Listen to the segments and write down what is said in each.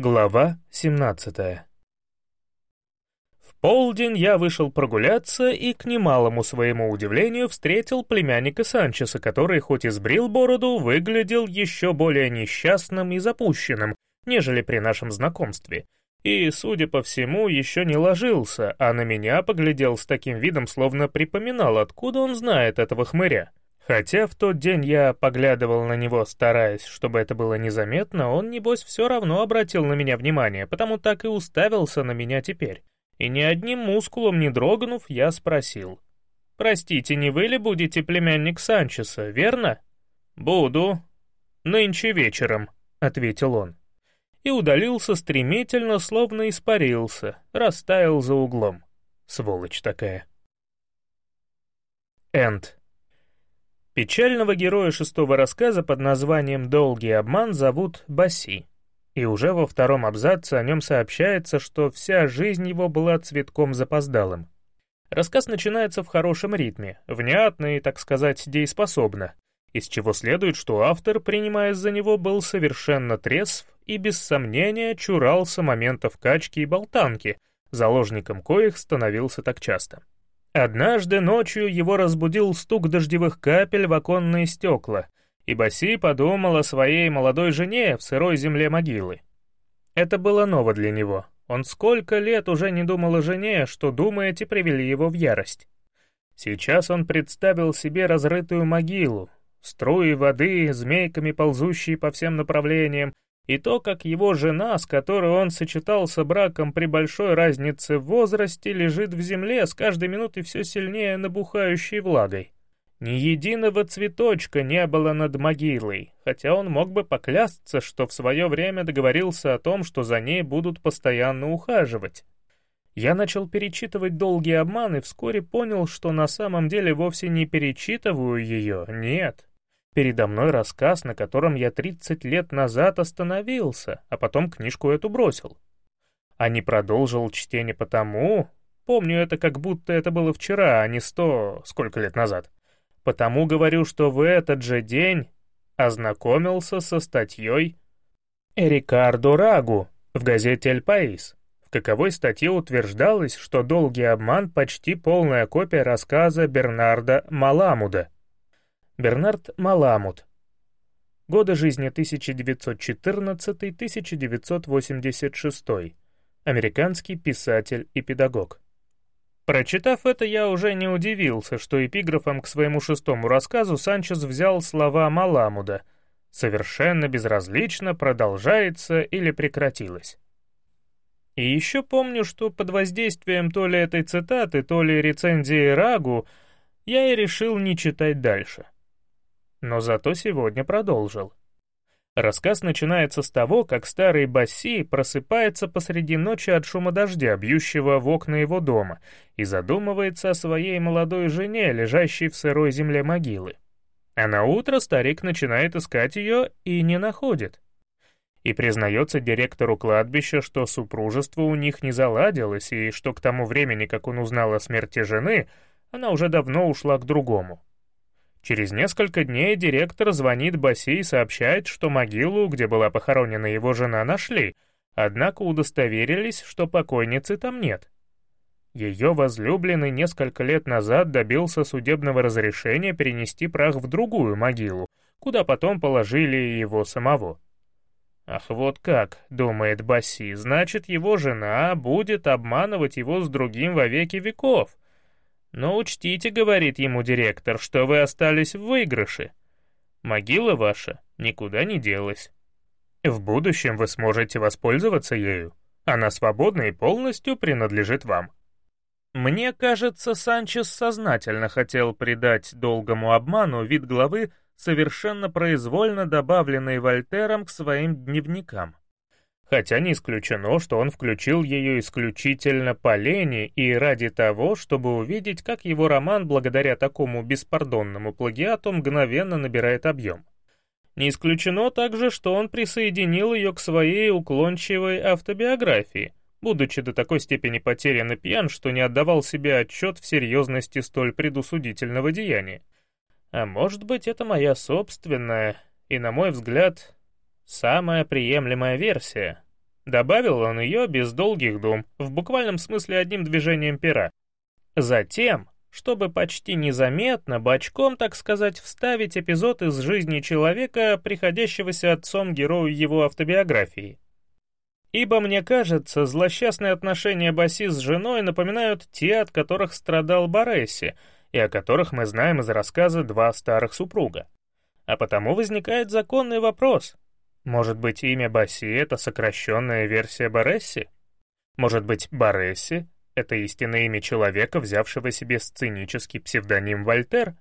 Глава 17 В полдень я вышел прогуляться и, к немалому своему удивлению, встретил племянника Санчеса, который, хоть и сбрил бороду, выглядел еще более несчастным и запущенным, нежели при нашем знакомстве, и, судя по всему, еще не ложился, а на меня поглядел с таким видом, словно припоминал, откуда он знает этого хмыря. Хотя в тот день я поглядывал на него, стараясь, чтобы это было незаметно, он, небось, все равно обратил на меня внимание, потому так и уставился на меня теперь. И ни одним мускулом не дрогнув, я спросил. «Простите, не вы ли будете племянник Санчеса, верно?» «Буду. Нынче вечером», — ответил он. И удалился стремительно, словно испарился, растаял за углом. Сволочь такая. Энд. Печального героя шестого рассказа под названием «Долгий обман» зовут Баси. И уже во втором абзаце о нем сообщается, что вся жизнь его была цветком запоздалым. Рассказ начинается в хорошем ритме, внятно и, так сказать, дееспособно, из чего следует, что автор, принимаясь за него, был совершенно трезв и без сомнения чурался моментов качки и болтанки, заложником коих становился так часто. Однажды ночью его разбудил стук дождевых капель в оконные стекла, и Баси подумал о своей молодой жене в сырой земле могилы. Это было ново для него. Он сколько лет уже не думал о жене, что, думаете, привели его в ярость. Сейчас он представил себе разрытую могилу, струи воды, змейками ползущие по всем направлениям, и то, как его жена, с которой он сочетался браком при большой разнице в возрасте, лежит в земле с каждой минутой все сильнее набухающей влагой. Ни единого цветочка не было над могилой, хотя он мог бы поклясться, что в свое время договорился о том, что за ней будут постоянно ухаживать. Я начал перечитывать долгие обманы и вскоре понял, что на самом деле вовсе не перечитываю ее, нет. Передо мной рассказ, на котором я 30 лет назад остановился, а потом книжку эту бросил. А не продолжил чтение потому... Помню это, как будто это было вчера, а не сто... сколько лет назад. Потому говорю, что в этот же день ознакомился со статьей Рикардо Рагу в газете «Эль Паис», в каковой статье утверждалось, что «Долгий обман» — почти полная копия рассказа Бернарда Маламуда — Бернард Маламут. Годы жизни 1914-1986. Американский писатель и педагог. Прочитав это, я уже не удивился, что эпиграфом к своему шестому рассказу Санчес взял слова Маламуда «совершенно безразлично продолжается или прекратилось». И еще помню, что под воздействием то ли этой цитаты, то ли рецензии Рагу я и решил не читать дальше но зато сегодня продолжил. Рассказ начинается с того, как старый Басси просыпается посреди ночи от шума дождя, бьющего в окна его дома, и задумывается о своей молодой жене, лежащей в сырой земле могилы. А на утро старик начинает искать ее и не находит. И признается директору кладбища, что супружество у них не заладилось, и что к тому времени, как он узнал о смерти жены, она уже давно ушла к другому. Через несколько дней директор звонит Баси и сообщает, что могилу, где была похоронена его жена, нашли, однако удостоверились, что покойницы там нет. Ее возлюбленный несколько лет назад добился судебного разрешения перенести прах в другую могилу, куда потом положили его самого. «Ах, вот как», — думает Баси, — «значит, его жена будет обманывать его с другим во веки веков». «Но учтите, — говорит ему директор, — что вы остались в выигрыше. Могила ваша никуда не делась. В будущем вы сможете воспользоваться ею. Она свободна и полностью принадлежит вам». Мне кажется, Санчес сознательно хотел придать долгому обману вид главы, совершенно произвольно добавленной Вольтером к своим дневникам хотя не исключено, что он включил ее исключительно по лени и ради того, чтобы увидеть, как его роман благодаря такому беспардонному плагиату мгновенно набирает объем. Не исключено также, что он присоединил ее к своей уклончивой автобиографии, будучи до такой степени потерян и пьян, что не отдавал себе отчет в серьезности столь предусудительного деяния. А может быть, это моя собственная и, на мой взгляд, самая приемлемая версия. Добавил он ее без долгих дум, в буквальном смысле одним движением пера. Затем, чтобы почти незаметно, бочком, так сказать, вставить эпизод из жизни человека, приходящегося отцом герою его автобиографии. Ибо, мне кажется, злосчастные отношения Баси с женой напоминают те, от которых страдал Баресси, и о которых мы знаем из рассказа «Два старых супруга». А потому возникает законный вопрос. Может быть, имя Баси — это сокращенная версия Баресси? Может быть, Баресси — это истинное имя человека, взявшего себе сценический псевдоним Вольтер?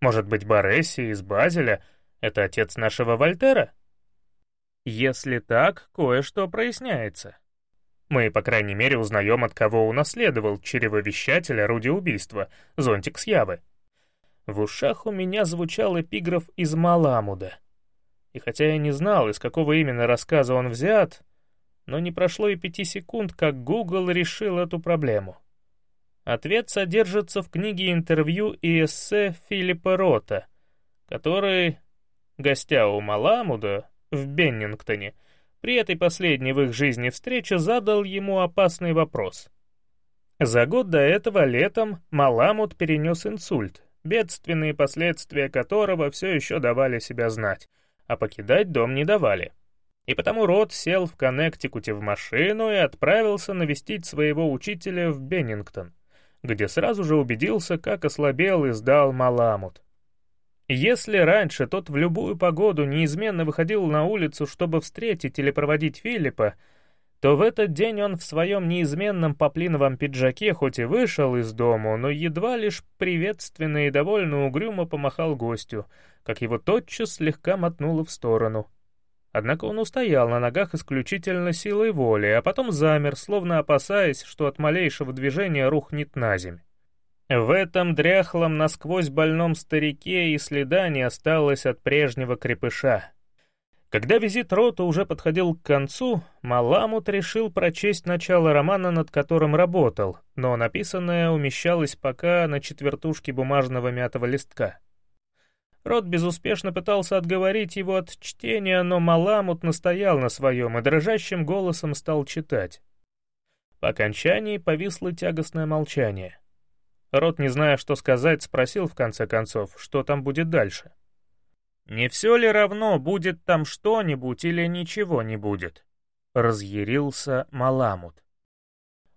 Может быть, Баресси из Базеля — это отец нашего Вольтера? Если так, кое-что проясняется. Мы, по крайней мере, узнаем, от кого унаследовал чревовещатель орудия убийства, зонтик с Явы. В ушах у меня звучал эпиграф из Маламуда. И хотя я не знал, из какого именно рассказа он взят, но не прошло и пяти секунд, как Google решил эту проблему. Ответ содержится в книге интервью и эссе Филиппа Рота, который, гостя у Маламуда, в Беннингтоне, при этой последней в их жизни встрече задал ему опасный вопрос. За год до этого летом Маламут перенес инсульт, бедственные последствия которого все еще давали себя знать, а покидать дом не давали. И потому Рот сел в Коннектикуте в машину и отправился навестить своего учителя в Беннингтон, где сразу же убедился, как ослабел и сдал Маламут. Если раньше тот в любую погоду неизменно выходил на улицу, чтобы встретить или проводить Филиппа, то в этот день он в своем неизменном поплиновом пиджаке хоть и вышел из дому, но едва лишь приветственно и довольно угрюмо помахал гостю, как его тотчас слегка мотнуло в сторону. Однако он устоял на ногах исключительно силой воли, а потом замер, словно опасаясь, что от малейшего движения рухнет на земь. В этом дряхлом, насквозь больном старике и следа не осталось от прежнего крепыша. Когда визит Рота уже подходил к концу, Маламут решил прочесть начало романа, над которым работал, но написанное умещалось пока на четвертушке бумажного мятого листка. Рот безуспешно пытался отговорить его от чтения, но Маламут настоял на своем и дрожащим голосом стал читать. По окончании повисло тягостное молчание. Рот, не зная, что сказать, спросил в конце концов, что там будет дальше. «Не все ли равно, будет там что-нибудь или ничего не будет?» — разъярился Маламут.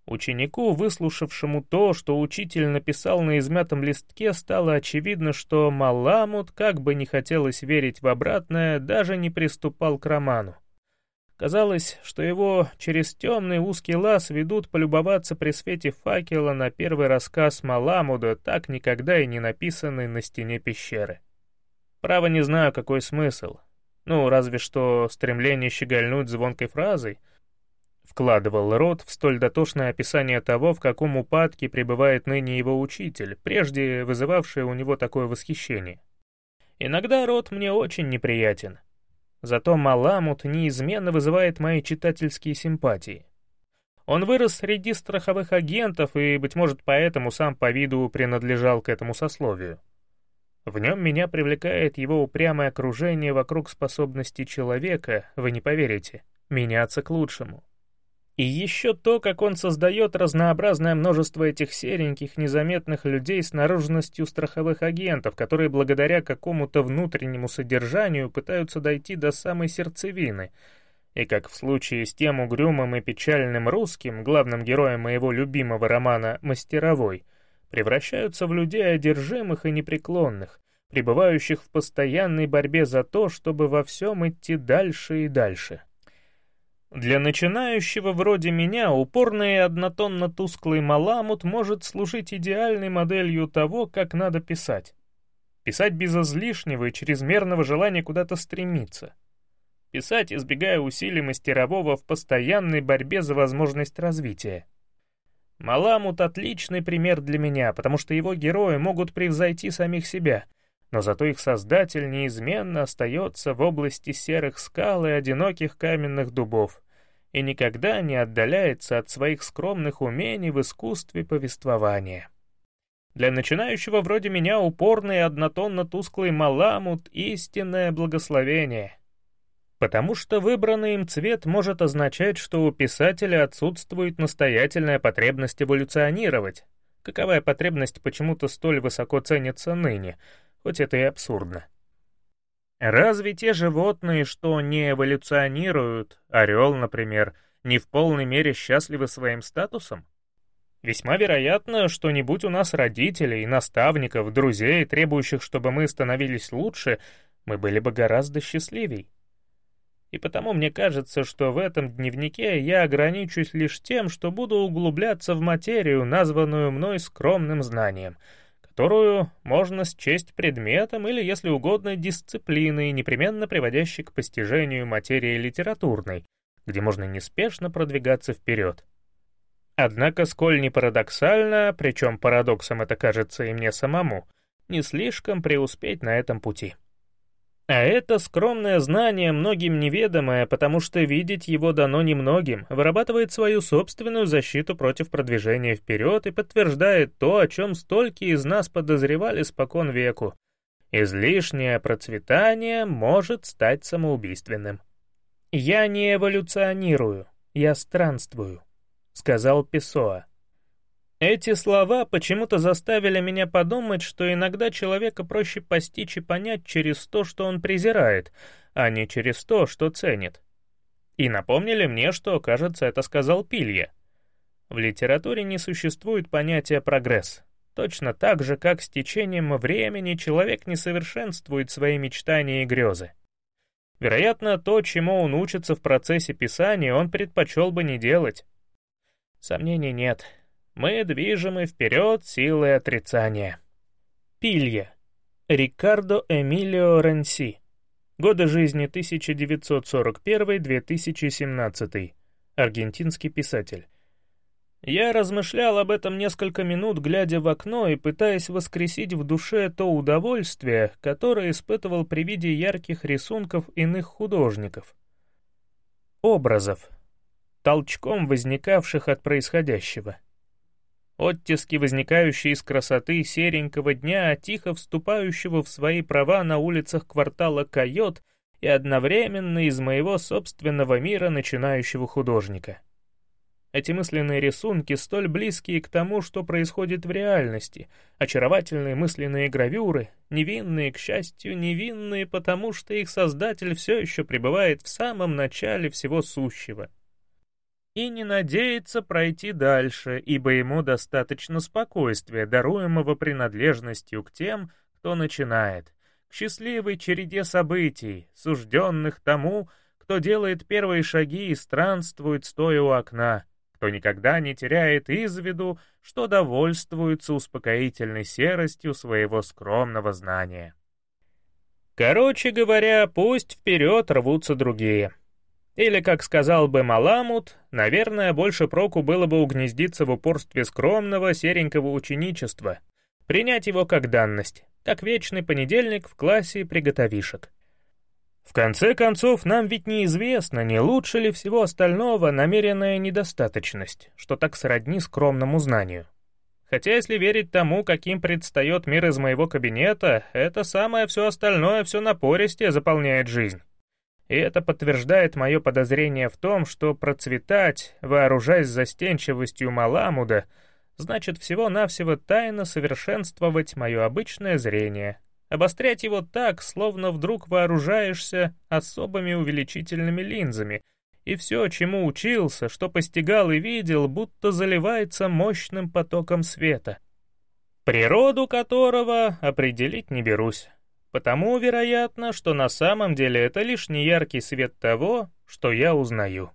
Ученику, выслушавшему то, что учитель написал на измятом листке, стало очевидно, что Маламут, как бы не хотелось верить в обратное, даже не приступал к роману. Казалось, что его через темный узкий лаз ведут полюбоваться при свете факела на первый рассказ Маламуда, так никогда и не написанный на стене пещеры. Право не знаю, какой смысл. Ну, разве что стремление щегольнуть звонкой фразой вкладывал рот в столь дотошное описание того, в каком упадке пребывает ныне его учитель, прежде вызывавший у него такое восхищение. Иногда рот мне очень неприятен. Зато Маламут неизменно вызывает мои читательские симпатии. Он вырос среди страховых агентов и, быть может, поэтому сам по виду принадлежал к этому сословию. В нем меня привлекает его упрямое окружение вокруг способности человека, вы не поверите, меняться к лучшему. И еще то, как он создает разнообразное множество этих сереньких, незаметных людей с наружностью страховых агентов, которые благодаря какому-то внутреннему содержанию пытаются дойти до самой сердцевины. И как в случае с тем угрюмым и печальным русским, главным героем моего любимого романа «Мастеровой», превращаются в людей одержимых и непреклонных, пребывающих в постоянной борьбе за то, чтобы во всем идти дальше и дальше. Для начинающего вроде меня упорный и однотонно-тусклый маламут может служить идеальной моделью того, как надо писать. Писать без излишнего и чрезмерного желания куда-то стремиться. Писать, избегая усилий мастерового в постоянной борьбе за возможность развития. Маламут — отличный пример для меня, потому что его герои могут превзойти самих себя, но зато их создатель неизменно остается в области серых скал и одиноких каменных дубов и никогда не отдаляется от своих скромных умений в искусстве повествования. Для начинающего вроде меня упорный однотонно-тусклый маламут — истинное благословение. Потому что выбранный им цвет может означать, что у писателя отсутствует настоятельная потребность эволюционировать, каковая потребность почему-то столь высоко ценится ныне, хоть это и абсурдно. Разве те животные, что не эволюционируют, орел, например, не в полной мере счастливы своим статусом? Весьма вероятно, что не будь у нас родителей, наставников, друзей, требующих, чтобы мы становились лучше, мы были бы гораздо счастливей. И потому мне кажется, что в этом дневнике я ограничусь лишь тем, что буду углубляться в материю, названную мной скромным знанием, которую можно счесть предметом или, если угодно, дисциплиной, непременно приводящей к постижению материи литературной, где можно неспешно продвигаться вперед. Однако, сколь не парадоксально, причем парадоксом это кажется и мне самому, не слишком преуспеть на этом пути. А это скромное знание многим неведомое, потому что видеть его дано немногим, вырабатывает свою собственную защиту против продвижения вперед и подтверждает то, о чем столько из нас подозревали спокон веку. Излишнее процветание может стать самоубийственным. Я не эволюционирую, я странствую сказал Песоа. Эти слова почему-то заставили меня подумать, что иногда человека проще постичь и понять через то, что он презирает, а не через то, что ценит. И напомнили мне, что, кажется, это сказал Пилья. В литературе не существует понятия «прогресс». Точно так же, как с течением времени человек не совершенствует свои мечтания и грезы. Вероятно, то, чему он учится в процессе писания, он предпочел бы не делать. Сомнений нет. Мы движемы вперед силой отрицания. Пилья. Рикардо Эмилио Ренси. Годы жизни 1941-2017. Аргентинский писатель. Я размышлял об этом несколько минут, глядя в окно и пытаясь воскресить в душе то удовольствие, которое испытывал при виде ярких рисунков иных художников. Образов, толчком возникавших от происходящего. Оттиски, возникающие из красоты серенького дня, тихо вступающего в свои права на улицах квартала Койот и одновременно из моего собственного мира начинающего художника. Эти мысленные рисунки столь близкие к тому, что происходит в реальности, очаровательные мысленные гравюры, невинные, к счастью, невинные, потому что их создатель все еще пребывает в самом начале всего сущего — и не надеется пройти дальше, ибо ему достаточно спокойствия, даруемого принадлежностью к тем, кто начинает, к счастливой череде событий, сужденных тому, кто делает первые шаги и странствует, стоя у окна, кто никогда не теряет из виду, что довольствуется успокоительной серостью своего скромного знания. Короче говоря, пусть вперед рвутся другие. Или, как сказал бы Маламут, наверное, больше проку было бы угнездиться в упорстве скромного серенького ученичества, принять его как данность, как вечный понедельник в классе приготовишек. В конце концов, нам ведь неизвестно, не лучше ли всего остального намеренная недостаточность, что так сродни скромному знанию. Хотя, если верить тому, каким предстает мир из моего кабинета, это самое все остальное все напористее заполняет жизнь. И это подтверждает мое подозрение в том, что процветать, вооружаясь застенчивостью Маламуда, значит всего-навсего тайно совершенствовать мое обычное зрение, обострять его так, словно вдруг вооружаешься особыми увеличительными линзами, и все, чему учился, что постигал и видел, будто заливается мощным потоком света, природу которого определить не берусь. Потому, вероятно, что на самом деле это лишь неяркий свет того, что я узнаю.